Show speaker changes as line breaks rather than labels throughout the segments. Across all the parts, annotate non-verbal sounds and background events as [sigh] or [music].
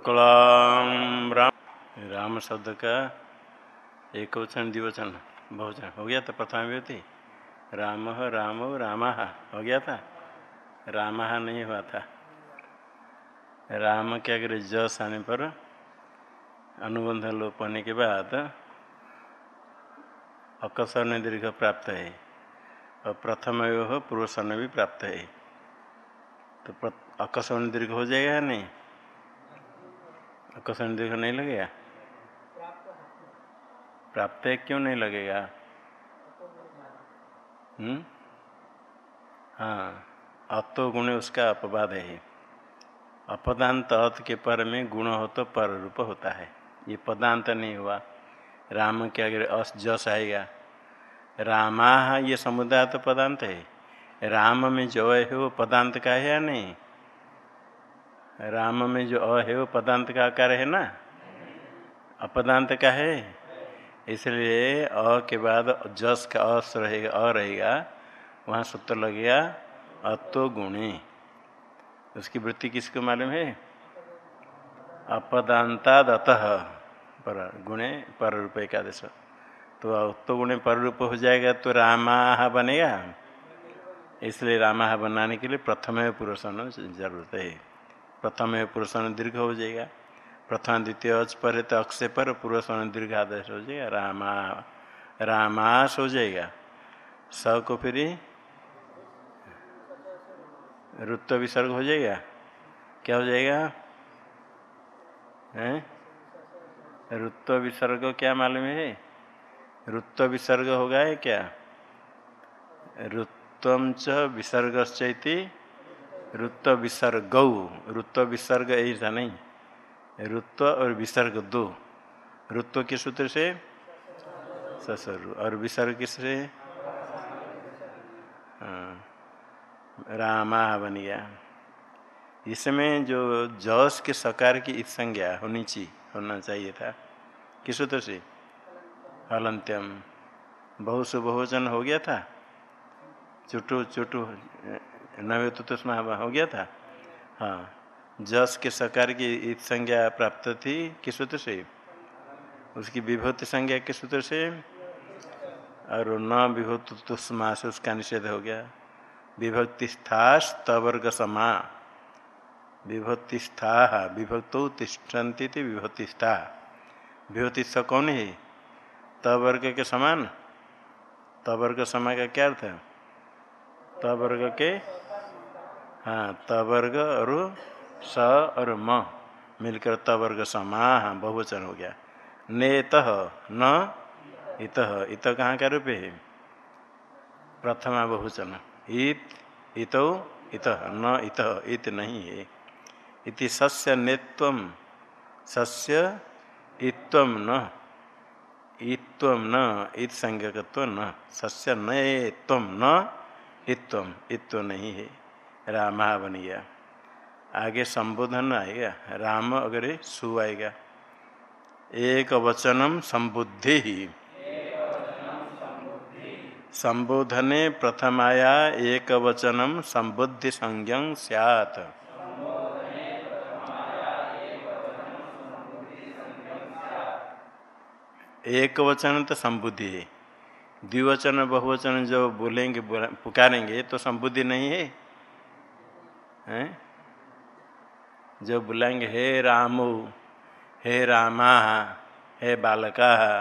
शुक्लाम राम राम शब्द का एक वचन द्विवचन। बहुवचन हो गया था प्रथम व्यक्ति राम राम रामा, हो गया था? रामा नहीं हुआ था। राम के अगर जस आने पर अनुबंध लोप होने के बाद अकसर दीर्घ प्राप्त है। और प्रथम पूर्व भी प्राप्त है। तो अकस्मण दीर्घ हो जाएगा नहीं? अकस्मण दीर्घ नहीं लगेगा? प्राप्त है क्यों नहीं लगेगा? हम्म? हाँ अतो गुण उसका, अपवाद है अपदांत अत के पर में गुण हो तो पर रूप होता है। ये पदांत नहीं हुआ। राम के अगर अस, जस आएगा। रामा ये समुदाय तो पदांत है। राम में जो है वो पदांत का है या नहीं? राम में जो अ है वो पदांत का आकार है ना? अपदांत का है। इसलिए अ के बाद जस का अस रहेगा, अ रहेगा। वहाँ सूत्र लगेगा अतो गुणे। उसकी वृत्ति किसको मालूम है? अपदांताद अतः पर गुणे पर रूप एकादश। तो अतो गुणे पर रूप हो जाएगा तो रामा बनेगा। इसलिए रामा बनाने के लिए प्रथम पुरुष, ज़रूरत है। प्रथम पुरुष दीर्घ हो जाएगा। प्रथम, द्वितीय अच पर है तो अक्षय पर पूर्व स्वर्ण दीर्घ आदेश हो जाएगा। रामा रामास हो जाएगा। स को फिर रुत्व विसर्ग हो जाएगा। क्या हो जाएगा? हैं? रुत्व विसर्ग क्या मालूम है? रुत्व विसर्ग होगा है क्या? रुत्व च विसर्ग रुत्व विसर्ग। रुत्व विसर्ग ऐसा नहीं। रुत्व और विसर्ग दो। ऋत्व के सूत्र से? ससर। और विसर्ग किससे हाँ। रामा बन गया। इसमें जो जस के सकार की संज्ञा होनी चाहिए होना चाहिए था। किस सूत्र से? हलंत्यम। बहु हो गया था। चुटू चुटू नवे तो हो गया था। हाँ जस के सकार की संज्ञा प्राप्त थी, किस सूत्र से? उसकी विभूति संज्ञा किस सूत्र से? और न विभूत तुष्मा से उसका निषेध हो गया। विभक्ति स्थास समा। विभक्ति स्था विभक्त तिष्ठन्ति थी विभक्ति स्था। विभक्ति स कौन है? तवर्ग के समान? तवर्ग समा का क्या अर्थ है? तवर्ग के हाँ तवर्ग और स और म। मिलकर तवर्ग समाह बहुवचन हो गया। नेत न, इत इत कहाँ का रूप है? प्रथमा बहुवचन। इत, इतो, इत न, इत इत नहीं है। इति सस्य नेत्व। सस्य इत्व न। इत्व न। इत संज्ञकत्व न। सस्य नत्व न। इत्व। इत्व नहीं है। रामा बन गया आगे संबोधन आएगा राम अगर सु आएगा। एक वचनम संबुद्धि ही। संबोधने प्रथमाया एक वचनम संबुद्धि संज्ञ सैत एक वचन तो संबुद्धि है। द्विवचन बहुवचन जो बोलेंगे पुकारेंगे तो संबुद्धि नहीं है, है? जो बुलाएँगे हे रामो, हे रामा, हे बालका,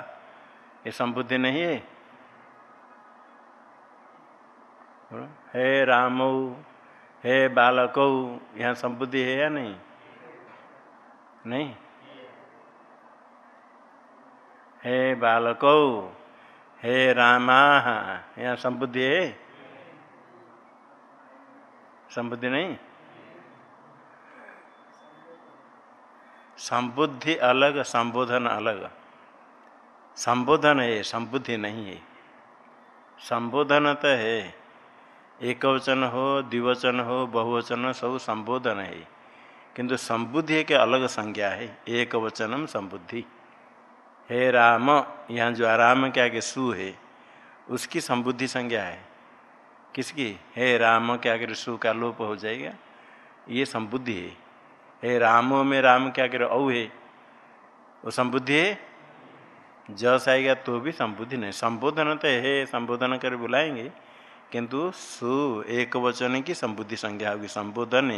ये संबुद्धि नहीं है? हे रामो, हे बालको, यहाँ संबुद्धि है या नहीं? नहीं? हे बालको, हे रामा, यहाँ संबुद्धि है? संबुद्धि नहीं? संबुद्धि अलग, संबोधन अलग। संबोधन है, संबुद्धि नहीं है। संबोधन तो है। एक वचन हो, द्विवचन हो, बहुवचन सब संबोधन है। किंतु संबुद्धि के अलग संज्ञा है एक वचनम संबुद्धि। हे राम, यहाँ जो आराम के आगे सु है, उसकी संबुद्धि संज्ञा है। किसकी? हे राम, के आगे सु का लोप हो जाएगा। ये संबुद्धि है। हे रामो में राम क्या करो? औ है। वो संबुद्धि है? जस आएगा तो भी संबुद्धि नहीं। संबोधन तो है, संबोधन कर बुलाएँगे, किंतु सु, एक वचन की संबुद्धि संज्ञा होगी। संबोधन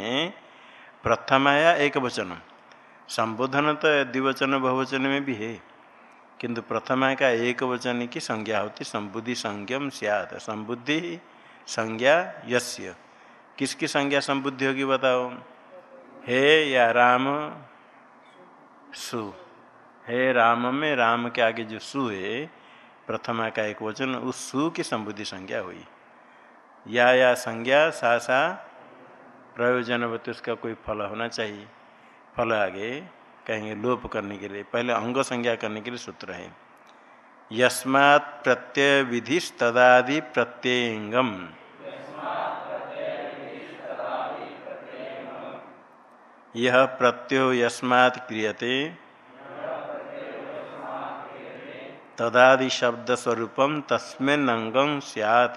प्रथम आया एक वचन। संबोधन तो द्विवचन, बहुवचन में भी है, किंतु प्रथमा का एक वचन की संज्ञा होती, संबुद्धि संज्ञम सियात। संबुद्धि संज्ञा यस्य। किसकी संज्ञा संबुद्धि होगी बताओ? हे या राम? सु। हे राम में राम के आगे जो सु है, प्रथमा का एक वचन, उस सु की संबुद्धि संज्ञा हुई। या या संज्ञा, सा सा प्रयोजन प्रयोजनवत उसका कोई फल होना चाहिए। फल आगे कहेंगे लोप करने के लिए, पहले अंग संज्ञा करने के लिए सूत्र है। यस्मात् प्रत्यय विधि तदादि प्रत्ययंगम। यह प्रत्यो यस्मात् क्रियते। तदादि शब्द स्वरूपम तस्मिन अंगम सियात।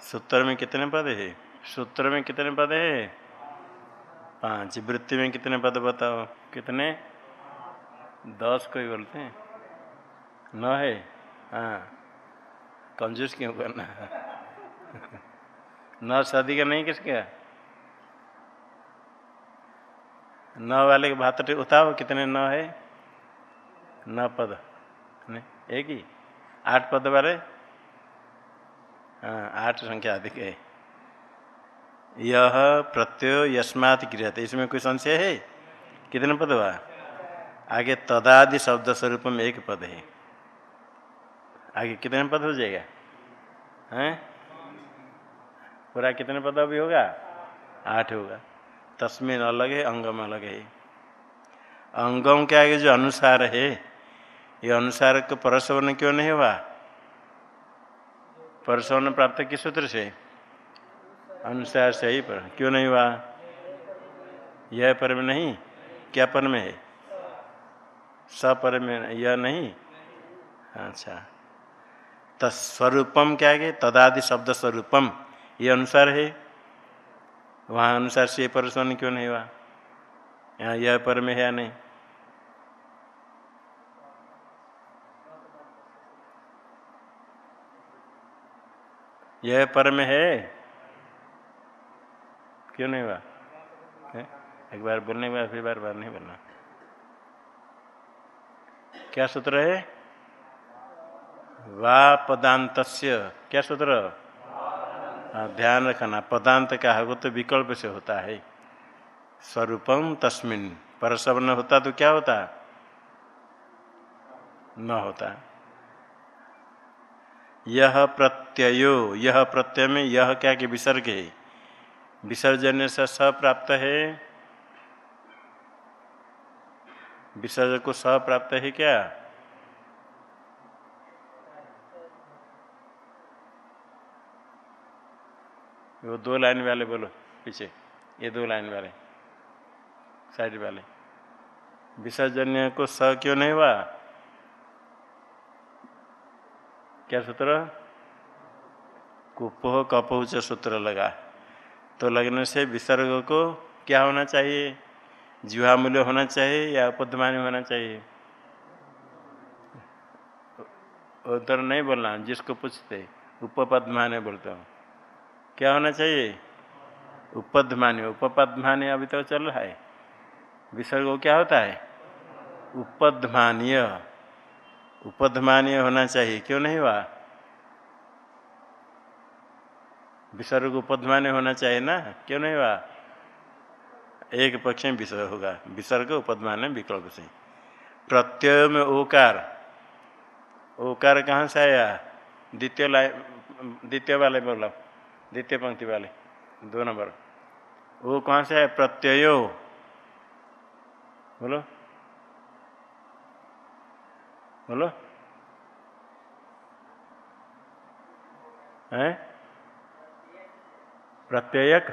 सूत्र में कितने पद? है सूत्र में कितने पद? है पाँच। वृत्ति में कितने पद बताओ? कितने? दस कोई बोलते हैं? न है? हाँ। कंजूस क्यों करना? [laughs] न से अधिक नहीं किसका न वाले के भात उताओ कितने न है? न पद। नहीं, एक ही? आठ पद वाले? हाँ आठ संख्या अधिक है। यह प्रत्यय यस्मात क्रिया इसमें कोई संशय है? कितने पद हुआ? आगे तदादि शब्द स्वरूप में एक पद है। आगे कितने पद हो जाएगा? हैं? पूरा कितने पद अभी होगा? आठ होगा। तस्मिन अलग है अंगम अलग है। अंगम के आगे जो अनुसार है ये अनुसार को परसवन क्यों नहीं हुआ? परसवन प्राप्त किस सूत्र से? अनुसार से ही पर। क्यों नहीं हुआ? यह पर में नहीं क्या पर में है? सपर में यह नहीं। अच्छा। तस्वरूपम क्या है तदादि शब्द स्वरूपम। ये अनुसार है। वहाँ अनुसार से परसवन क्यों नहीं हुआ? यहाँ यह पर में है या नहीं? यह पर में है? क्यों नहीं हुआ? एक बार बोलने के बाद फिर बार बार नहीं बोलना। क्या सूत्र है? वा पदांत क्या सूत्र? ध्यान रखना, पदांत का है तो विकल्प से होता है। स्वरूपम तस्मिन पर न होता तो क्या होता? न होता। यह प्रत्ययो, यह प्रत्यय में यह क्या कि विसर्ग है? विसर्जन से स प्राप्त है। विसर्जन को स प्राप्त है क्या? वो दो लाइन वाले बोलो, पीछे। ये दो लाइन वाले, साइड वाले। विसर्जन्य को स क्यों नहीं हुआ? क्या सूत्र? कुपोह कपोच सूत्र लगा। तो लगने से विसर्ग को क्या होना चाहिए? जीवा मूल्य होना चाहिए या उपद्मानी होना चाहिए? उधर नहीं बोलना, जिसको पूछते उप उपपद्माने बोलते हो। क्या होना चाहिए? उपद्मान्य उपपद्मान्य अभी तो चल रहा है। विसर्ग क्या होता है? उपद्मान्य। उपद्मान्य होना चाहिए। क्यों नहीं हुआ? विसर्ग उपद्मान्य होना चाहिए ना? क्यों नहीं हुआ? एक पक्ष में विसर्ग होगा। विसर्ग उपद्मान्य विकल्प से। प्रत्यय में ओकार। ओकार कहाँ से आया? द्वितीय द्वितीय वाले बोला। द्वितीय पंक्ति वाले, दो नंबर। वो कौन से है प्रत्ययो। बोलो। बोलो। है? प्रत्ययक।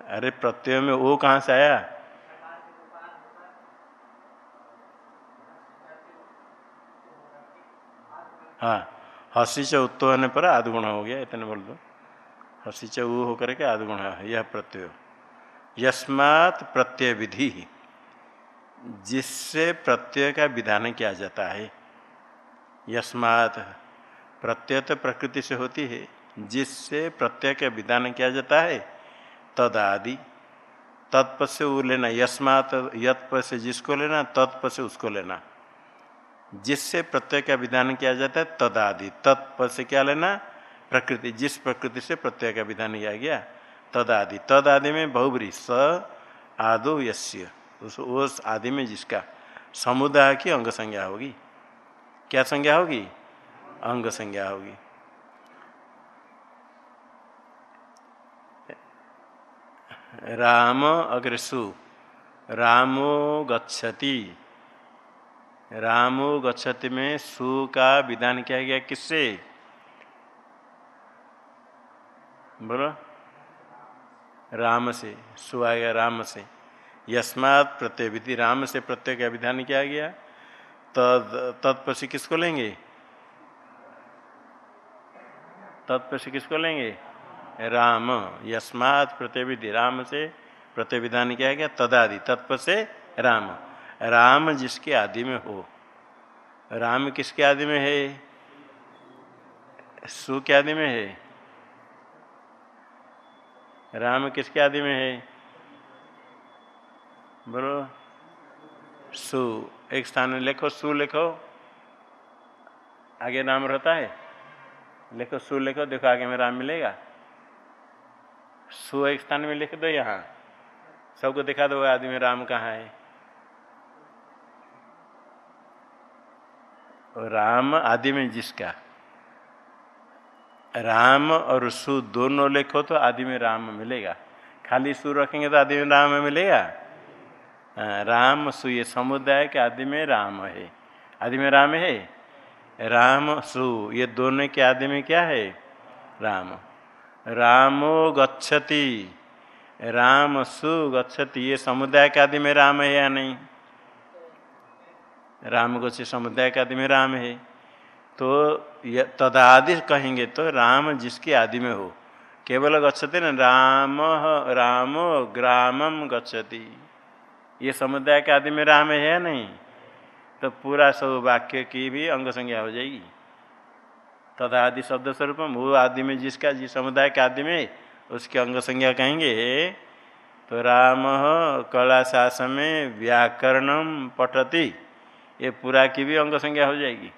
अरे प्रत्यय में वो कहाँ से आया? हाँ। हसी से उत्तो होने पर आधगुण हो गया, इतने बोल दो। हसी ऊ होकर के आदगुण यह प्रत्यय यस्मात् प्रत्यय विधि जिससे प्रत्यय का विधान किया जाता है। यस्मात्, प्रत्यय तो प्रकृति से होती है, जिससे प्रत्यय का विधान किया जाता है तद आदि तत्प से वो लेना, यस्मात यत्प से जिसको लेना तत्प से उसको लेना। जिससे प्रत्यय का विधान किया जाता है तद आदि तत्प से क्या लेना? प्रकृति। जिस प्रकृति से प्रत्यय का विधान किया गया तद आदि तद आदि में बहुबरी, स, आदो, यस्य। उस आदि में जिसका समुदाय की अंग संज्ञा होगी। क्या संज्ञा होगी? अंग संज्ञा होगी। राम अग्रसु। रामो गच्छति। रामो गच्छति में सु का विधान किया गया किससे? बोलो। राम से सु आ गया राम से यस्मात् प्रत्यय विधि राम से प्रत्यय का विधान किया गया। तद तत्पसी किसको लेंगे? तत्पसी किसको लेंगे? राम। यस्मात् प्रत्यय विधि राम से प्रत्यय विधान किया गया तदादि। तत्प से राम। राम जिसके आदि में हो। राम किसके आदि में है? सु के आदि में है। राम किसके आदि में है? बोलो। सु, एक स्थान में लिखो, सु लिखो। आगे नाम रहता है? लिखो, सु लिखो, देखो आगे में राम मिलेगा। सु एक स्थान में लिख दो यहाँ। सबको दिखा दो आदमी राम कहाँ है। राम आदि में जिसका? राम और सु दोनों लिखो तो आदि में राम मिलेगा। खाली सु रखेंगे तो आदि में राम मिलेगा? राम सु ये समुदाय के आदि में राम है। आदि में राम है? राम सु ये दोनों के आदि में क्या है? राम। रामो गच्छति। राम सु गच्छति। ये समुदाय के आदि में राम है या नहीं? राम गच्छे समुदाय के आदि में राम है। तो तदादि कहेंगे तो राम जिसके आदि में हो। केवल गच्छते न, राम राम ग्रामम गच्छति। ये समुदाय के आदि में राम है नहीं? तो पूरा सब वाक्य की भी अंग संज्ञा हो जाएगी। तथा आदि शब्द स्वरूप वो आदि में जिसका, जिस समुदाय के आदि में उसके अंग संज्ञा कहेंगे तो राम कला शासन में व्याकरणम पठती। ये पूरा की भी अंग संज्ञा हो जाएगी।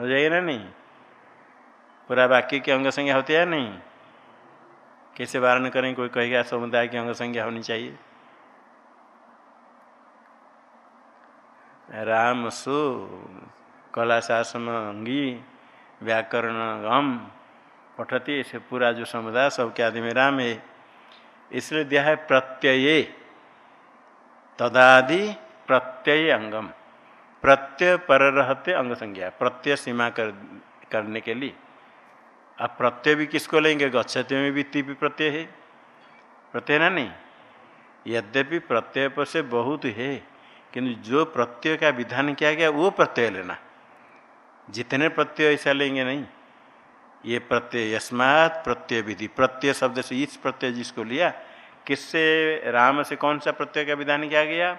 हो जाएगी ना नहीं? पूरा वाक्य की अंग संज्ञा होती है नहीं? कैसे वारण करें? कोई कहेगा, समुदाय की अंग संज्ञा होनी चाहिए। राम सु कला शासन अंगी व्याकरण गम पठती इसे पूरा जो समुदाय सबके आदि में राम है। इसलिए दिया है प्रत्यय। तदादि प्रत्यय अंगम प्रत्यय पर रहते अंग संज्ञा प्रत्यय सीमा कर, करने के लिए। अब प्रत्यय भी किसको लेंगे? गच्छते में भी तीपी प्रत्यय है। प्रत्यय ना नहीं? यद्यपि प्रत्यय पर से बहुत है, किंतु जो प्रत्यय का विधान किया गया, वो प्रत्यय लेना। जितने प्रत्यय ऐसा लेंगे नहीं। ये प्रत्यय यस्मात प्रत्यय विधि, प्रत्यय शब्द से इस प्रत्यय जिसको लिया, किससे, राम से कौन सा प्रत्यय का विधान किया गया?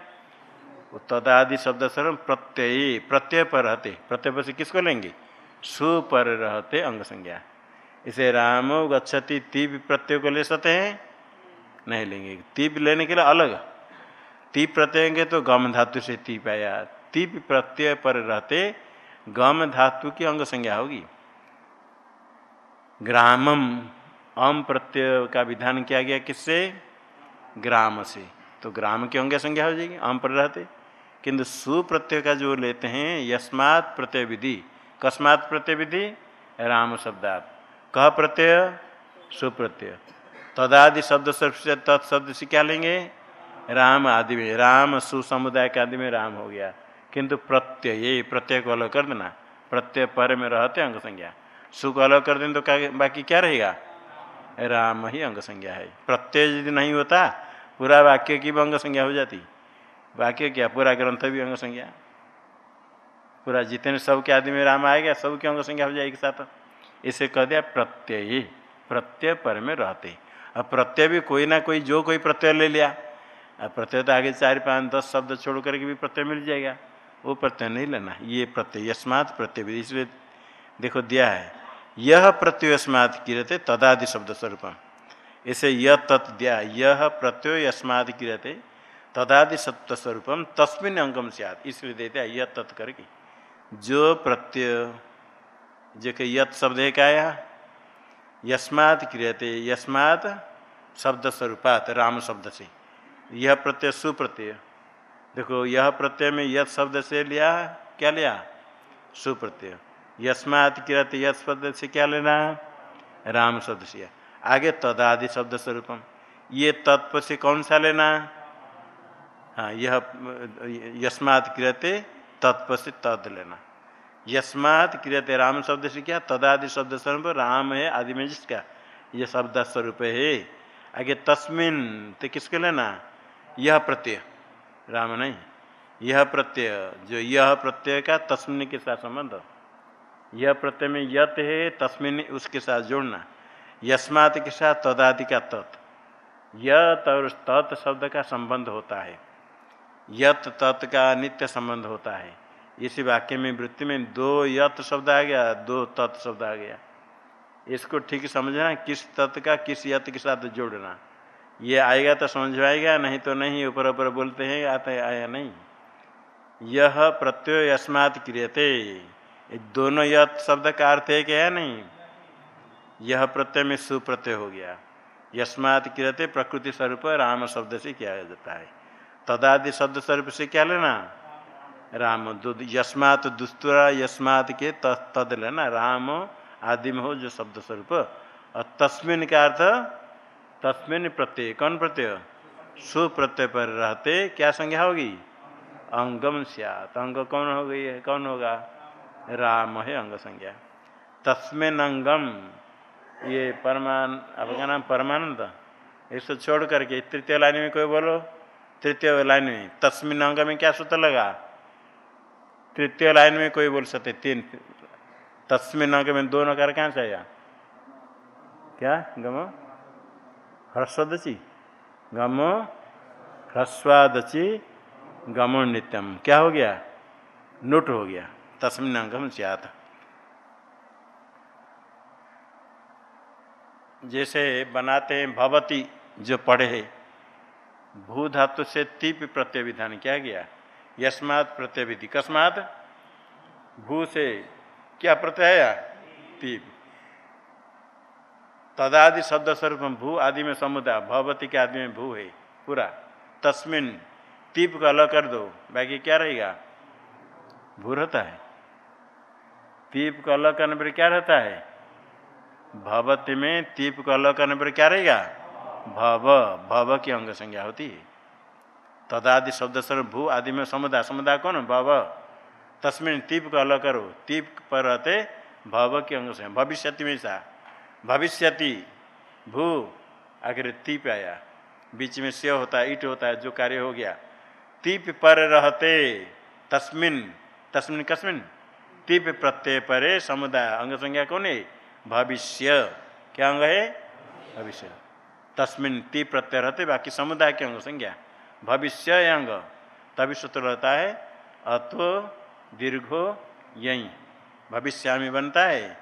तदादि शब्द सर्व प्रत्यय प्रत्यय पर रहते, प्रत्यय पर से किसको लेंगे? सु पर रहते अंग संज्ञा। इसे राम गच्छति तीप प्रत्यय को ले सकते हैं? नहीं लेंगे। तीप लेने के लिए अलग। तीप प्रत्यय तो गम धातु से तीप आया तीप प्रत्यय पर रहते गम धातु की अंग संज्ञा होगी। ग्रामम, अम प्रत्यय का विधान किया गया किससे? ग्राम से। तो ग्राम की अंग संज्ञा हो जाएगी, अम पर रहते। किंतु सुप्रत्यय का जो लेते हैं, यस्मात् प्रत्यय विधि कस्मात् प्रत्यय विधि राम शब्दात। कह प्रत्यय? सुप्रत्यय। तदादि शब्द से तत्शब्द से क्या लेंगे? राम आदि में। राम सुसमुदाय के आदि में राम हो गया। किंतु प्रत्यय, ये प्रत्यय को अलग कर देना। प्रत्यय पर में रहते अंग संज्ञा। सु को अलग कर दें तो क्या, बाकी क्या रहेगा? राम ही अंग संज्ञा है। प्रत्यय यदि नहीं होता, पूरा वाक्य की भी अंग संज्ञा हो जाती। वाक्य क्या? पूरा ग्रंथ भी अंग संज्ञा? पूरा जितने सब के आदि में राम आएगा, सब की अंग संज्ञा हो जाएगी साथ इसे कह दिया प्रत्यय। प्रत्यय पर में रहते। अब प्रत्यय भी कोई ना कोई, जो कोई प्रत्यय ले लिया। अब प्रत्यय तो आगे चार, पाँच, दस शब्द छोड़ करके भी प्रत्यय मिल जाएगा। वो प्रत्यय नहीं लेना। ये प्रत्यय, यस्मात प्रत्यय इसलिए देखो दिया है। यह प्रत्यय यस्मात किरते तदादि शब्द स्वरूप इसे यह तत् दिया। यह प्रत्यय यस्मात किरते तदादि सत्य स्वरूपम तस्मिन अंगम से इसलिए देते हैं यह तत् करके। जो प्रत्यय, जो कि यत शब्द है क्या आया यस्मात क्रियते, यस्मात शब्द स्वरूपात राम शब्द से। यह प्रत्यय सुप्रत्यय। देखो, यह प्रत्यय में यथ शब्द से लिया, क्या लिया? सुप्रत्यय। यस्मात किरत यथ शब्द से क्या लेना? राम शब्द से आगे तदादि शब्द स्वरूपम ये तत्व से कौन सा लेना? हाँ यह, यस्मात क्रियते तत्व से तद लेना यस्मात क्रियते, राम शब्द से क्या? तदादि शब्द स्वरूप, राम है, आदि में जिसका? यह शब्द स्वरूप है। आगे तस्मिन तो किसके लेना यह प्रत्यय। राम नहीं। यह प्रत्यय, जो यह प्रत्यय का तस्मिन के साथ संबंध। यह प्रत्यय में यत है, तस्मिन उसके साथ जोड़ना। यस्मात के साथ तदादि का तत्। यत और तत् शब्द का संबंध होता है। यत तत् का नित्य संबंध होता है। इसी वाक्य में वृत्ति में दो यत शब्द आ गया, दो तत् शब्द आ गया। इसको ठीक समझना, किस तत् का, किस यत के साथ जोड़ना। ये आएगा तो समझ आएगा, नहीं तो नहीं, ऊपर ऊपर बोलते हैं, आता आया नहीं। यह प्रत्यय यस्मात क्रियते। दोनों यह शब्द का अर्थ है क्या नहीं? यह प्रत्यय में सुप्रत्यय हो गया। यस्मात क्रियते प्रकृति स्वरूप राम शब्द से किया जाता है। तदादि शब्द स्वरूप से क्या लेना? राम यस्मात दुस्तुरा, यस्मात के तद लेना। राम आदि में हो जो शब्द स्वरूप और तस्मिन का अर्थ, तस्मिन प्रत्यय। कौन प्रत्यय? सुप्रत्यय पर रहते क्या संज्ञा होगी? अंगम सियात। अंग कौन हो गई है? कौन होगा? राम है अंग संज्ञा। तस्मिन अंगम, ये परमान, आपका नाम परमानंद? इसको छोड़ करके तृतीय लाइन में कोई बोलो। तृतीय लाइन में, तस्मिन अंग में क्या सूत्र लगा? तृतीय लाइन में कोई बोल सकते, तीन। तस्मिन अंग में दो नकार कहाँ से आया? क्या? गमो? ह्रस्वदची। गमो? ह्रस्वादची। गमो नित्यम क्या हो गया? नोट हो गया। तस्मिन अंगम सियात जैसे बनाते हैं भवती, जो पढ़े है भू धातु से तीप प्रत्यय विधान क्या गया। यस्मात प्रत्यय विधि कस्मात? भू से क्या प्रत्यय? आया तीप। तदादि शब्द स्वरूप भू, आदि में समुदाय भगवती के आदि में भू है, पूरा। तस्मिन तीप का अलग कर दो, बाकी क्या रहेगा? भू रहता है। तीप का अलग करने पर क्या रहता है? भगवती में तीप का अलग करने पर क्या रहेगा? भव भव की अंग संज्ञा होती। है तदादि शब्द स्वरूप भू आदि में समुदाय समुदाय कौन भव। तस्मिन तीप का अलग करो। तीप पर रहते भव की अंग संज्ञा। भविष्य में सा भविष्यति, भू, आखिर तीप आया। बीच में से होता है, ईट होता है, जो कार्य हो गया। तीप पर रहते तस्मिन। तस्मिन कस्मिन? तीप प्रत्यय परे समुदाय। अंग संज्ञा कौन है? भविष्य। क्या अंग है? भविष्य। तस्मिन तीप प्रत्यय रहते बाकी समुदाय के अंग संज्ञा। भविष्य अंग तभी सूत्र रहता है अतो दीर्घो, यही। भविष्यामी बनता है।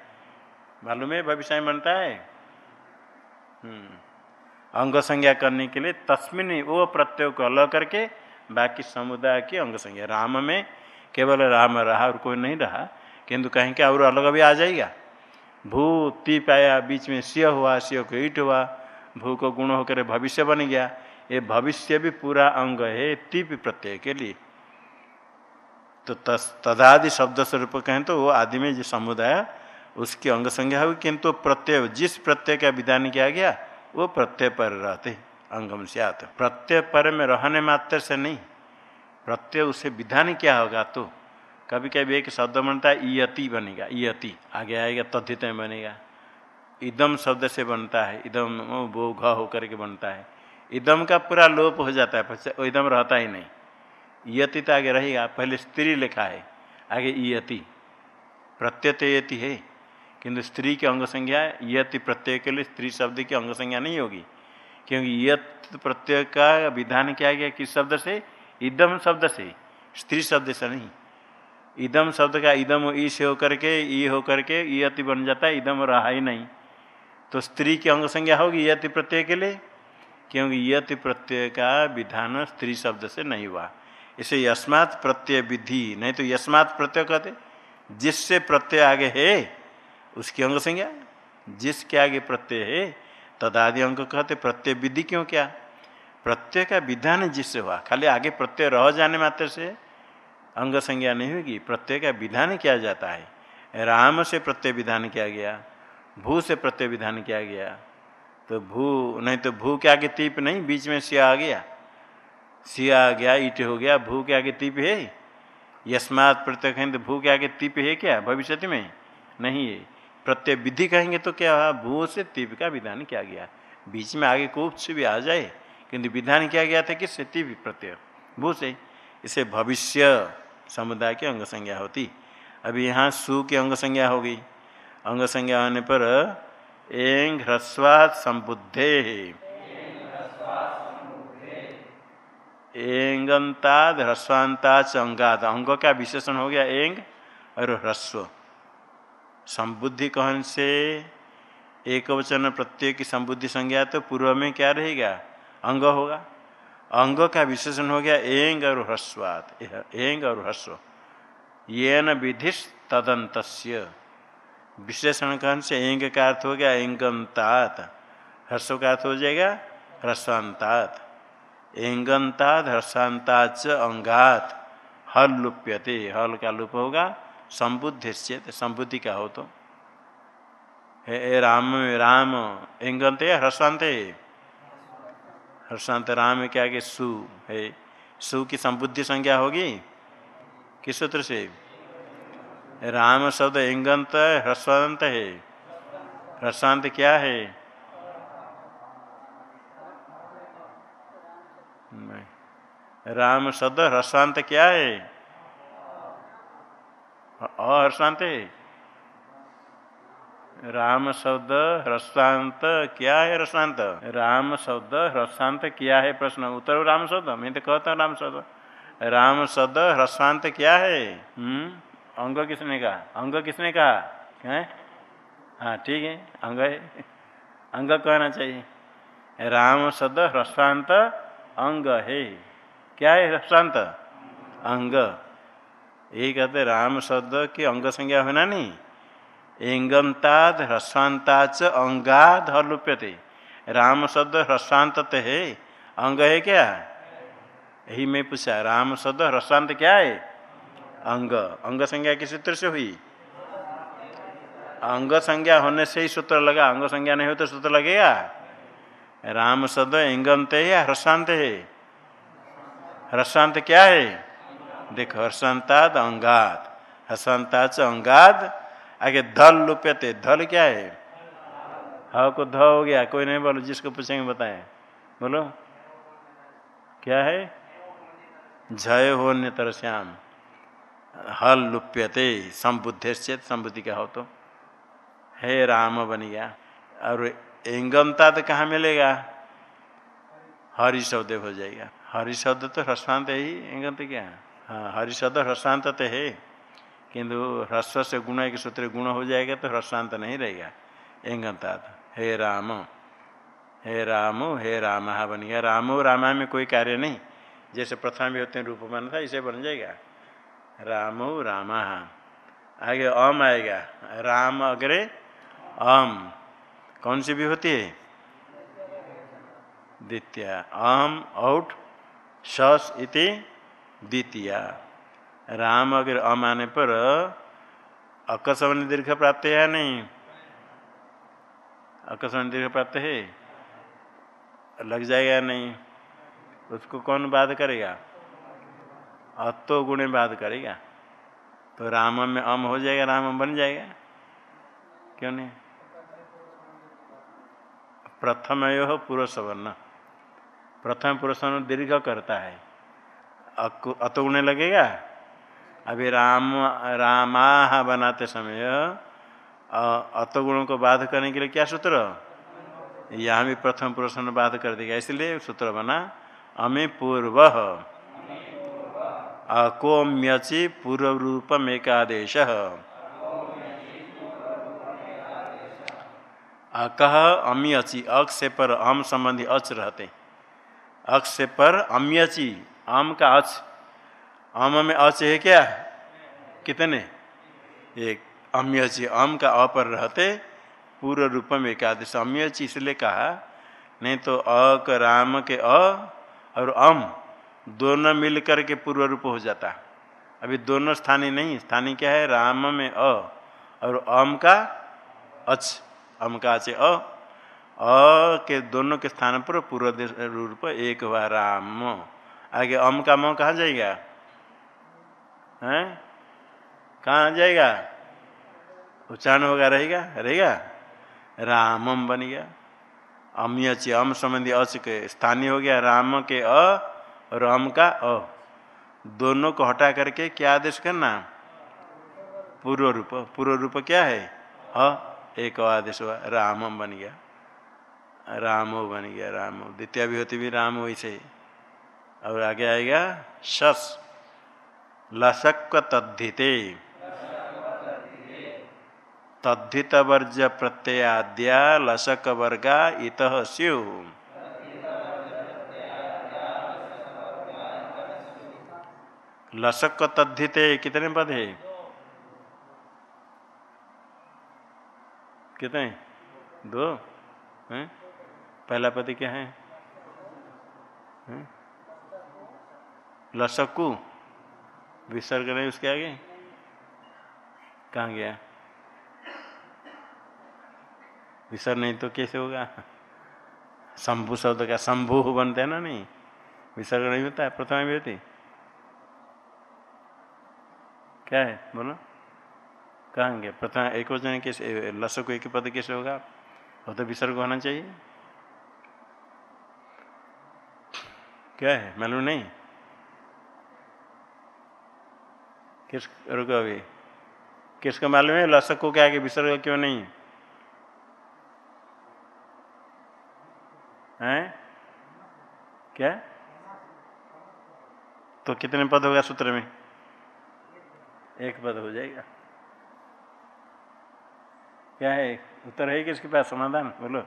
मालूम है भविष्य में बनता है? हम्म। अंग संज्ञा करने के लिए तस्मिन वो प्रत्यय को अलग करके बाकी समुदाय की अंग संज्ञा। राम में केवल राम रहा और कोई नहीं रहा, किंतु कहीं क्या और अलग भी आ जाएगा। भू ती पाया बीच में सिय हुआ, सिय को ईट हुआ भू को गुण होकर भविष्य बन गया। ये भविष्य भी पूरा अंग है तीप प्रत्यय के लिए। तो तदादि शब्द स्वरूप कहें तो वो आदि में जो समुदाय, उसकी अंग संज्ञा होगी किंतु प्रत्यय, जिस प्रत्यय का विधान किया गया, वो प्रत्यय पर रहते, अंगम से आते। प्रत्यय पर में रहने मात्र से नहीं, प्रत्यय उसे विधान क्या होगा तो। कभी कभी एक शब्द बनता है, इयति बनेगा, इयति, आगे आएगा, तद्धित में बनेगा। इदम शब्द से बनता है, इदम वो घ होकर के बनता है। इदम का पूरा लोप हो जाता है इदम रहता ही नहीं। इयति तो आगे रहेगा पहले स्त्री लिखा है, आगे इयति प्रत्ययति है, किंतु स्त्री की अंग संज्ञा, यति प्रत्यय के लिए स्त्री शब्द की अंग संज्ञा नहीं होगी। क्योंकि यत प्रत्यय का विधान किया गया किस शब्द से? इदम शब्द से, स्त्री शब्द से नहीं। इदम शब्द का इदम ई से होकर के, ई होकर के यति बन जाता है, इदम रहा ही नहीं। तो स्त्री की अंग संज्ञा होगी यति प्रत्यय के लिए, क्योंकि यति प्रत्यय का विधान स्त्री शब्द से नहीं हुआ। इसे यस्मात् प्रत्यय विधि, नहीं तो यस्मात् प्रत्यय कहते। जिससे प्रत्यय आगे है, उसकी अंग संज्ञा। जिसके आगे प्रत्यय है, तदादि अंग कहते, प्रत्यय विधि क्यों क्या? प्रत्यय का विधान जिससे हुआ। खाली आगे प्रत्यय रह जाने मात्र से अंग संज्ञा नहीं होगी। प्रत्यय का विधान किया जाता है। राम से प्रत्यय विधान किया गया। भू से प्रत्यय विधान किया गया। तो भू, नहीं तो भू के आगे तीप नहीं, बीच में सिया आ गया। सिया आ गया, ईट हो गया, भू के आगे तीप है यस्मात प्रत्यय कहेंगे तो भू के आगे तीप है क्या? भविष्य में नहीं है। प्रत्यय विधि कहेंगे तो क्या हुआ? भू से तीप का विधान किया गया। बीच में आगे कुछ भी आ जाए, किंतु विधान किया गया था किससे? तीप प्रत्यय। भू से। इसे भविष्य समुदाय की अंग संज्ञा होती। अभी यहाँ सु की अंग संज्ञा हो गई। अंग संज्ञा होने पर एंग ह्रस्वाद संबुद्धे। एंगंताद ह्रस्वांताच अंगाद। अंग का विशेषण हो गया एंग और ह्रस्व। संबुद्धि कहन से? एक वचन प्रत्यय की संबुद्धि संज्ञा तो पूर्व में क्या रहेगा? अंग होगा। अंग का विशेषण हो गया एंग और ह्रस्वाद एंग और ह्रस्व। ये विधिश विशेषण कहन से एंग का अर्थ हो गया एंगंतात ह्रस्व का अर्थ हो जाएगा ह्रस्वांतात एंगंतात ह्रस्वांताच अंगात। हल लुप्यते, हल का लुप होगा संबुद्धि संबुद्धि का हो तो। हे राम राम एंगंत है ह्रस्वांत है? ह्रस्वांत राम के आगे सु? है, सु की संबुद्धि संज्ञा होगी? किस सूत्र से? राम शब्द इंगंत ह्रस्वांत है। ह्रस्वांत क्या है? राम शब्द ह्रस्वांत क्या है? अहर्षांत है। राम शब्द ह्रस्वांत क्या है ह्रस्वांत? राम शब्द ह्रस्वांत क्या है? प्रश्न। उत्तर राम शब्द। मैं तो कहता हूँ राम शब्द। राम शब्द ह्रस्वांत क्या है? हम्म। अंग किसने कहा? अंग किसने कहा? है? हाँ ठीक है, अंग है। अंग कहना चाहिए। राम शब्द ह्रस्वांत अंग है। क्या है ह्रस्वांत? अंग। यही कहते राम शब्द की अंग संज्ञा होना नहीं। एंगंताद ह्रस्वांताच अंगाद हलुप्यते राम शब्द ह्रस्वांत है। अंग है क्या? यही मैं पूछा, राम शब्द ह्रस्वांत क्या है? अंग। अंग संज्ञा किस सूत्र से हुई? अंग संज्ञा होने से ही सूत्र लगा। अंग संज्ञा नहीं हो तो सूत्र लगेगा। राम शब्द इंगंत है या हर्षांत है हर्षांत क्या है? देखो हर्षांताद अंगात हर्षांताच अंगाद। आगे धल लुप्यते। धल क्या है? हा को ध हो गया। कोई नहीं बोलो, जिसको पूछेंगे बताए। बोलो। क्या है? जय हो नेतर श्याम हल लुप्यते संबुद्धे चेत संबुद्धि का हो तो? हे राम बन गया। और एंगमता तो कहाँ मिलेगा? हरि शब्द हो जाएगा। हरि शब्द तो ह्रस्वांत ही एंगंत क्या? हाँ हरि शब्द ह्रस्वांत तो है। किंतु ह्रस्व से गुण के सूत्र गुण हो जाएगा तो ह्रस्वांत नहीं रहेगा। एंगंता हे राम हे राम हे राम बन गया। रामो, रामा में कोई कार्य नहीं। जैसे प्रथम भी होते हैं रूप बना था, इसे बन जाएगा। रामो राम। आगे अम आएगा। राम अग्रे अम कौन सी भी होती है? द्वितीय। अम आउट शस इति द्वितीय। राम अगर अम आने पर अकस्मण दीर्घ प्राप्त है नहीं? अकस्मण दीर्घ प्राप्त है। लग जाएगा नहीं? उसको कौन बाध करेगा? अतो गुण में बात करेगा। तो राम में अम हो जाएगा राम बन जाएगा। क्यों नहीं? प्रथम यो पुरुष वर्ण। प्रथम पुरुष दीर्घ करता है। अतो गुण लगेगा? अभी राम रामा बनाते समय अतगुणों को बाध करने के लिए क्या सूत्र? यहाँ भी प्रथम पुरुष बाध कर देगा इसलिए सूत्र बना अमी पूर्व अकोम्यचि पूर्व रूपम एकादेश कह अमी अची अक से पर अम संबंधी अच रहते। अक्ष से पर अम्यची, आम का अच। आम में अच है क्या? कितने? एक। अम्यची, आम का अ पर रहते पूर्व रूप में एकादश अम्यची इसलिए कहा, नहीं तो अ राम के अ और अम। दोनों मिल करके पूर्व रूप हो जाता अभी दोनों स्थानीय नहीं स्थानीय क्या है? राम में अ और अम का अच अम का अच अ। के दोनों के स्थान पर पूर्व रूप एक हुआ राम। आगे अम का म कहा जाएगा? हैं? कहाँ जाएगा? उच्चारण होगा, रहेगा? रहेगा? रामम बन गया। अम्यच अम संबंधी अच के स्थानीय हो गया। राम के अ और अम का अ। दोनों को हटा करके क्या आदेश करना? पूर्व रूप। पूर्व रूप क्या है? अ एक आदेश हुआ, रामम बन गया। रामो बन गया, रामो। द्वितीय विभूति भी राम वैसे। और आगे आएगा, शस। लसक तद्धिते तद्धित वर्ज प्रत्ययाद्या लसक वर्गा इत स्यु। लसक तद्धिते कितने पद है? कितने? दो? हैं? पहला पद क्या है? लसकु। विसर्ग नहीं, उसके आगे? कहा गया? विसर्ग नहीं तो कैसे होगा? शंभु शब्द का शंभु बनते है ना, नहीं? विसर्ग नहीं होता है प्रथमा भी होती। क्या है? बोलो। कहेंगे, प्रथम एक वचन कैसे लसक एक पद कैसे होगा? वो तो विसर्ग होना चाहिए। क्या है? मालूम नहीं। किस, रुको अभी। किसका मालूम है? लसक को क्या विसर्ग क्यों नहीं? है? क्या? तो कितने पद होगा सूत्र में? एक पद हो जाएगा। क्या है? उत्तर है किसके पास समाधान? बोलो।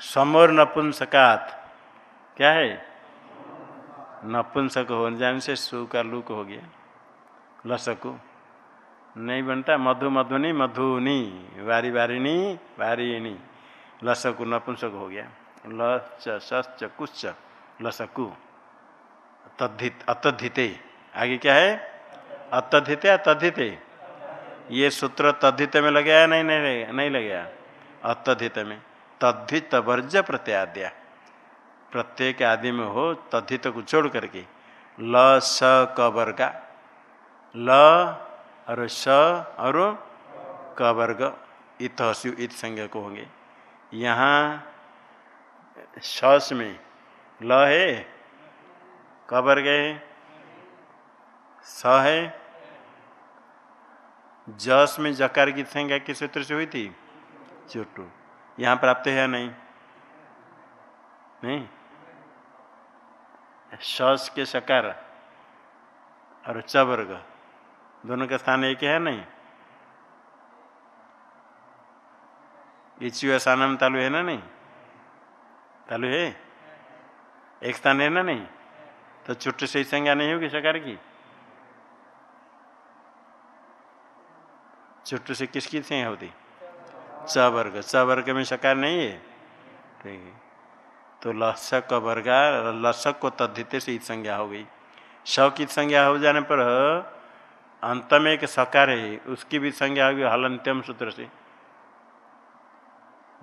समोर नपुंसकात। क्या है? नपुंसक हो जाने से सु का लुक हो गया। लसकु। नहीं बनता। मधु, मधुनी मधुनी। वारी वारिणी वारिणी लसकु, नपुंसक हो गया। लच, सच कुछ लसकु। तद्धित, अतद्धिते। आगे क्या है? अतद्धित या तद्धिते ये सूत्र तद्धित में लगे नहीं नहीं नहीं लगे अतद्धित में। तद्धित वर्ज प्रत्याद्या। प्रत्येक आदि में हो, तद्धित को छोड़ करके। ल, स क वर्ग ल और स और क वर्ग इत हस्यु इत संज्ञा को होंगे। यहाँ सस में ल है क वर्ग है, स है जस में जकार की संज्ञा किस सूत्र से हुई थी? चोटू यहाँ प्राप्त है या नहीं? नहीं? सस के सकार और च वर्ग दोनों का स्थान एक है नहीं? इचुआ सानम तालु है ना नहीं? तालु है? एक स्थान है ना नहीं? तो चुट्ट से संज्ञा नहीं होगी सकार की? छुट्टी से किसकी संज्ञा होती? च वर्ग च वर्ग में सकार नहीं है? ठीक है। तो लसक वर्गा लसक को तद्धित से ईद संज्ञा हो गई। स की संज्ञा हो जाने पर, अंत में एक सकार है, उसकी भी संज्ञा होगी हलंत्यम सूत्र से।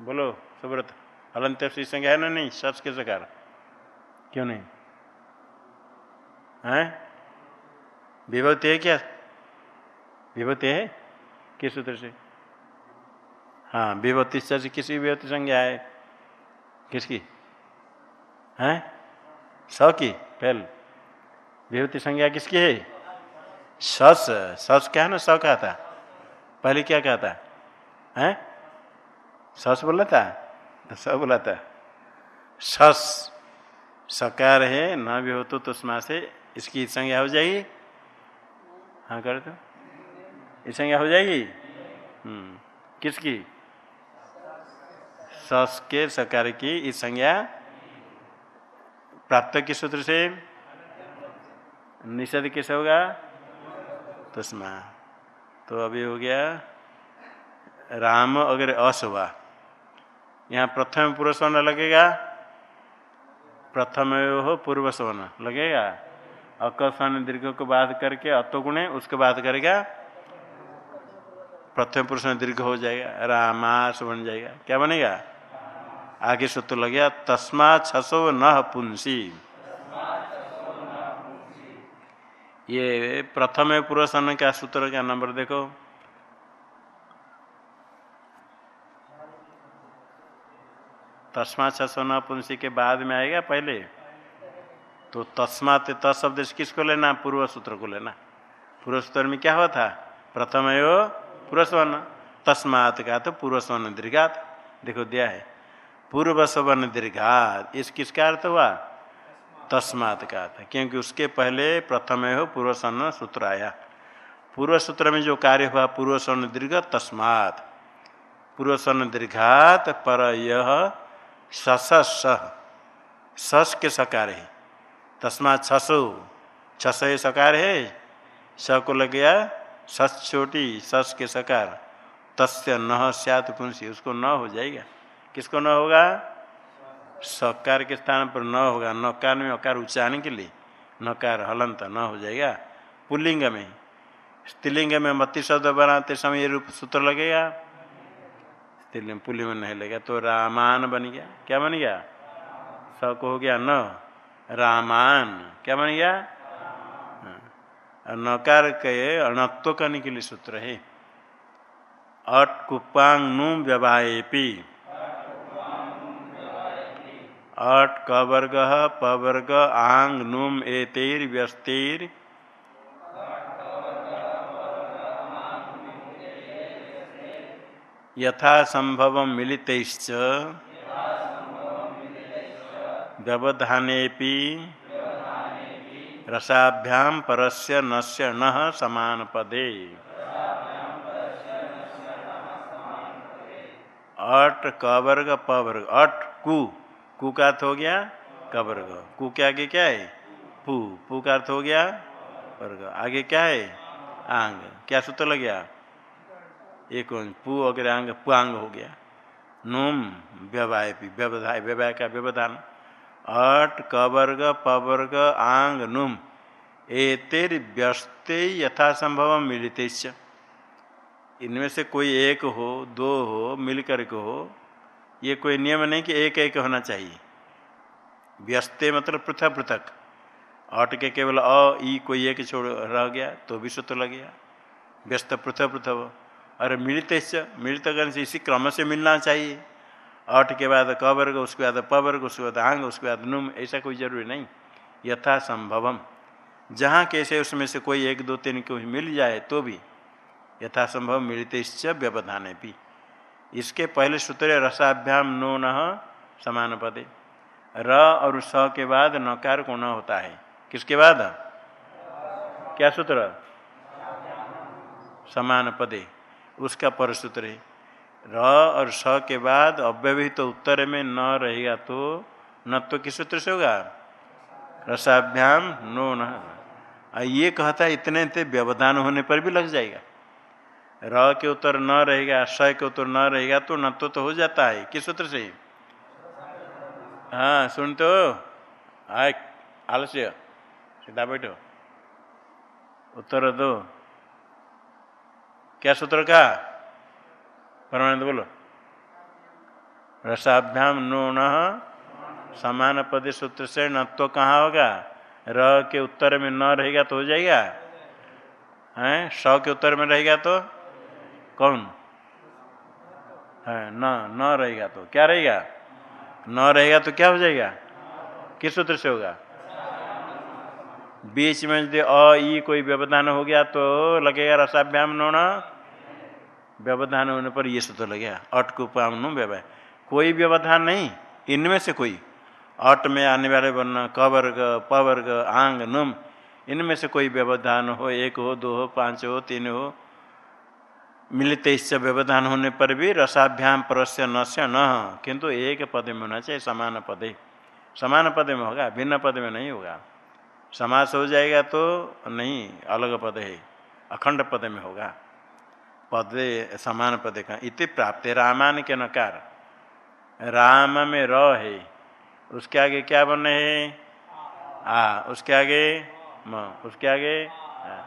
बोलो, सुब्रत, हलंत्यम से संज्ञा है ना नहीं? सच के सकार क्यों नहीं? है? विभूति है क्या? विभूति है? किस सूत्र से? हाँ विभूति से किसी विभूति संज्ञा है। किसकी? है? स की, पहल। विभूति संज्ञा किसकी है? सस। सस क्या है ना? स कहा था। पहले क्या कहा था? है? सस बोला था? तो स बोला था। सस। सकार है, न भी हो तो तुष्मा से इसकी संज्ञा हो जाएगी। हाँ कर तो इस संज्ञा हो जाएगी? हम्म। किसकी? सस के सकार की इस संज्ञा प्राप्त के सूत्र से? निषेध किस होगा? तुष्मा तो अभी हो गया। राम अगर अस हुआ, यहाँ प्रथम पुरुष लगेगा? प्रथम हो पूर्व सवन लगेगा। अकस्वन दीर्घ को बात करके अतो गुणे उसके बात करेगा। प्रथम पुरुष में दीर्घ हो जाएगा, रामास बन जाएगा। क्या बनेगा? आगे सूत्र लग गया, तस्मा छसो न पुंसी। ये प्रथम पुरुष का सूत्र का नंबर देखो? तस्मा छसो न पुंसी के बाद में आएगा पहले। तो तस्मात तत्शब्द किसको लेना? पूर्व सूत्र को लेना। पूर्व सूत्र में क्या हुआ था? प्रथम पूर्व स्वर्ण तस्मात का तो पूर्व स्वर्ण दीर्घात। देखो दिया है। पूर्व स्वर्ण दीर्घात, इस किसका अर्थ हुआ? तस्मात का था क्योंकि उसके पहले प्रथम हो पूर्व स्वर्ण सूत्र आया। पूर्व सूत्र में जो कार्य हुआ पूर्व स्वर्ण दीर्घ, तस्मात। पूर्व स्वर्ण दीर्घात पर यह सस सस के सकार है। तस्मात छसो छस सकार है? स को लग गया सस छोटी, सस के सकार। तस्य न सत पुंसी, उसको न हो जाएगा। किसको न होगा? सकार के स्थान पर न होगा। नकार में अकार उच्चारण के लिए। नकार हलंत न हो जाएगा। पुल्लिंग में। स्त्रीलिंग में मत्ती शब्द बनाते समय रूप सूत्र लगेगा। स्त्रीलिंग पुल्लिंग में नहीं लगेगा तो रामान बन गया। क्या बन गया? स को हो गया न। रामान। क्या बन गया। नकार के अणत्व करने के लिए सूत्र है अट कुपांग नुम व्यवाएपी अट कवर्ग पवर्ग आंग नुम एतेर व्यस्तिर। यथा संभव मिलित व्यवधाने रसाभ्याम परस्य नस्य न समान पदे। अट कवर्ग पवर्ग अट कु। कु का अर्थ हो गया? कवर्ग कु के आगे क्या है? पू। पू का अर्थ हो गया? वर्ग। आगे क्या है? आंग। क्या सूत्र लग गया? एक पू अगर आंग। पुआंग हो गया। नुम। व्यवाय व्यवधाय। व्यवहाय का व्यवधान। अट कवर्ग पवर्ग आंग नुम। एतेर व्यस्ते यथासंभव मिलित इनमें से कोई एक हो, दो हो, मिलकर के हो, ये कोई नियम नहीं कि एक एक होना चाहिए। व्यस्ते मतलब पृथक पृथक। अट के केवल अ, ई, कोई एक छोड़ रह गया तो भी सूत्र लग गया। व्यस्त पृथक पृथक। और मिलित मिलित करने से इसी क्रम से मिलना चाहिए। अठ के बाद क वर्ग उसके बाद प वर्ग उसके बाद आंग, उसके बाद नुम, ऐसा कोई ज़रूरी नहीं। यथा संभवम जहाँ कैसे उसमें से कोई एक दो तीन को मिल जाए तो भी यथा संभव मिलते व्यवधान भी। इसके पहले सूत्र रसाभ्याम नो न समान पदे। र और स के बाद नकार को न होता है। किसके बाद? क्या सूत्र? समान पदे। उसका पर सूत्र है। र और स के बाद अव्यवहित तो उत्तर में न रहेगा तो न तो किस सूत्र से होगा? रसाभ्याम नो न ये कहता है इतने थे व्यवधान होने पर भी लग जाएगा। र के उत्तर न रहेगा स के उत्तर न रहेगा तो न तो, तो हो जाता है। किस सूत्र से? हाँ सुन तो। आय आलस्य। सीधा बैठो। उत्तर दो। क्या सूत्र का? परमानंद बोलो। रसाभ्याम नूण समान पद सूत्र से न तो कहाँ होगा? र के उत्तर में न रहेगा तो हो जाएगा? हैं? स के उत्तर में रहेगा तो? कौन? है, न न रहेगा तो। क्या रहेगा? न रहेगा तो क्या हो जाएगा? किस सूत्र से होगा? बीच में यदि अ, ई कोई व्यवधान हो गया तो लगेगा रसाभ्याम नोना व्यवधान होने पर ये सूत्र लग गया। अट को पामनु व्यवहार कोई व्यवधान नहीं। इनमें से कोई। अट में आने वाले वर्ण क वर्ग प वर्ग आंग, नुम, इनमें से कोई व्यवधान हो। एक हो, दो हो, पाँच हो, तीन हो। मिलित इससे व्यवधान होने पर भी रसाभ्याम परस्य न से न। किंतु एक पद में होना चाहिए, समान पदे। समान पद में होगा, भिन्न पद में नहीं होगा। समास हो जाएगा तो नहीं, अलग पद। है अखंड पद में होगा। पदे समान पदे का इति प्राप्त रामान के नकार। राम में र है उसके आगे क्या बने है? आ, उसके आगे म, उसके आगे आ।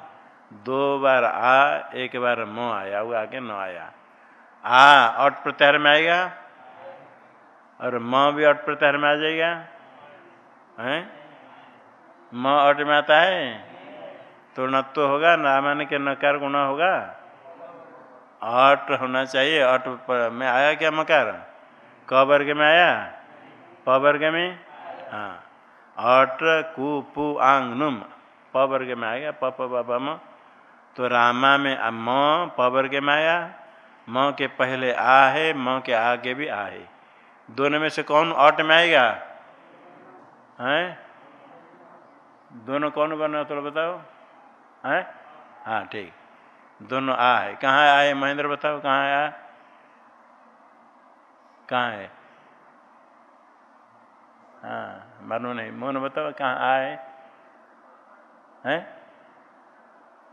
दो बार आ, एक बार म आया, वो आगे न आया। आ, अट प्रत्याहार में आएगा? और म भी अट प्रत्याहार में आ जाएगा? हैं? म अट में आता है? तो नत्व होगा नामान के नकार गुणा होगा? अट होना चाहिए। अट में आया क्या मकार? क वर्ग में आया? प वर्ग में? हाँ। अट कु पु आंग नुम। प वर्ग में आएगा प प म। तो रामा में म, प वर्ग में आया। म के पहले आ है, म के आगे भी आ है। दोनों में से कौन अट में आएगा? हैं? दोनों कौन बना तो बताओ। हैं? हाँ ठीक। दोनों आ है। कहाँ आए महेंद्र, बताओ कहाँ आया? कहाँ है? हाँ मालूम नहीं। मोहन, बताओ कहाँ आए? हैं?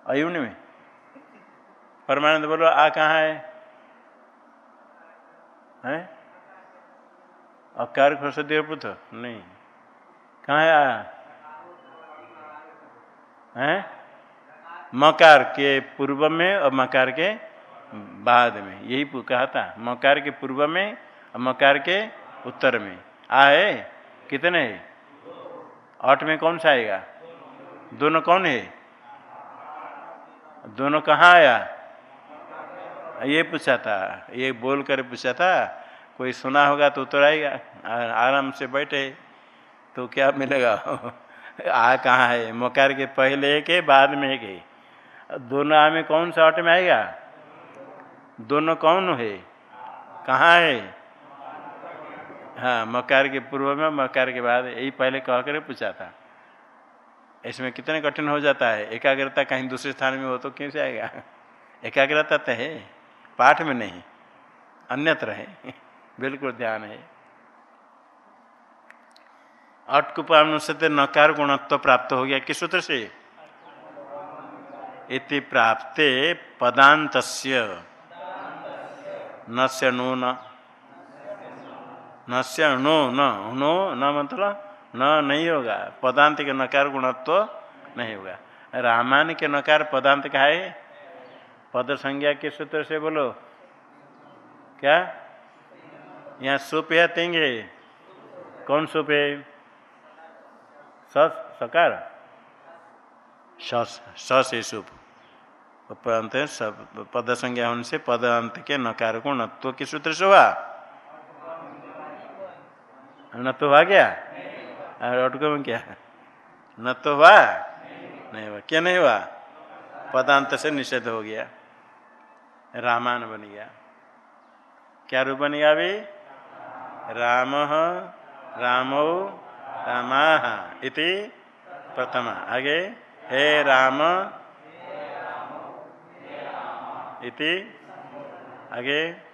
अयुन में परमानंद बोलो, आ कहाँ है? हैं? अकार खुश देवपुत नहीं। कहाँ है आ हैं? मकार के पूर्व में और मकार के बाद में। यही कहा था। मकार के पूर्व में और मकार के उत्तर में। आ है कितने? है आठ में कौन सा आएगा? दोनों कौन है? दोनों कहाँ आया? ये पूछा था। ये बोल कर पूछा था, कोई सुना होगा तो उत्तर आएगा। आराम से बैठे तो क्या मिलेगा? [laughs] आ कहाँ है? मकार के पहले के, बाद में के। दोनों आ में कौन सा ऑट में आएगा? दोनों कौन है? कहाँ है? हाँ मकार के पूर्व में मकार के बाद। यही पहले कह कर पूछा था। इसमें कितने कठिन हो जाता है? एकाग्रता कहीं दूसरे स्थान में हो तो क्यों से आएगा? एकाग्रता तो है, पाठ में नहीं, अन्यत्र है, बिल्कुल ध्यान है। अटकुपानुसते नकार गुणत्व प्राप्त हो गया। किस सूत्र से? इति प्राप्ते पदांत न नो। न से नो। न मतलब न नहीं होगा। पदांत के नकार गुणत्व नहीं होगा। रामायण के नकार पदांत का है? पद संज्ञा के सूत्र से बोलो। क्या? यहाँ सुप है, तेंगे कौन सुप है? सकार। स से सुप पदंत पद संज्ञा होने से पद अंत के नकार को नत्व के सूत्र से हुआ। नत्व हुआ क्या? और अटको में क्या? न तो हुआ? नहीं हुआ। क्या नहीं हुआ? पदांत से निषेध हो गया। रामान बन गया। क्या रूप बन गया अभी? राम, रामो, रामा इति प्रथमा। आगे। हे राम। इति। आगे।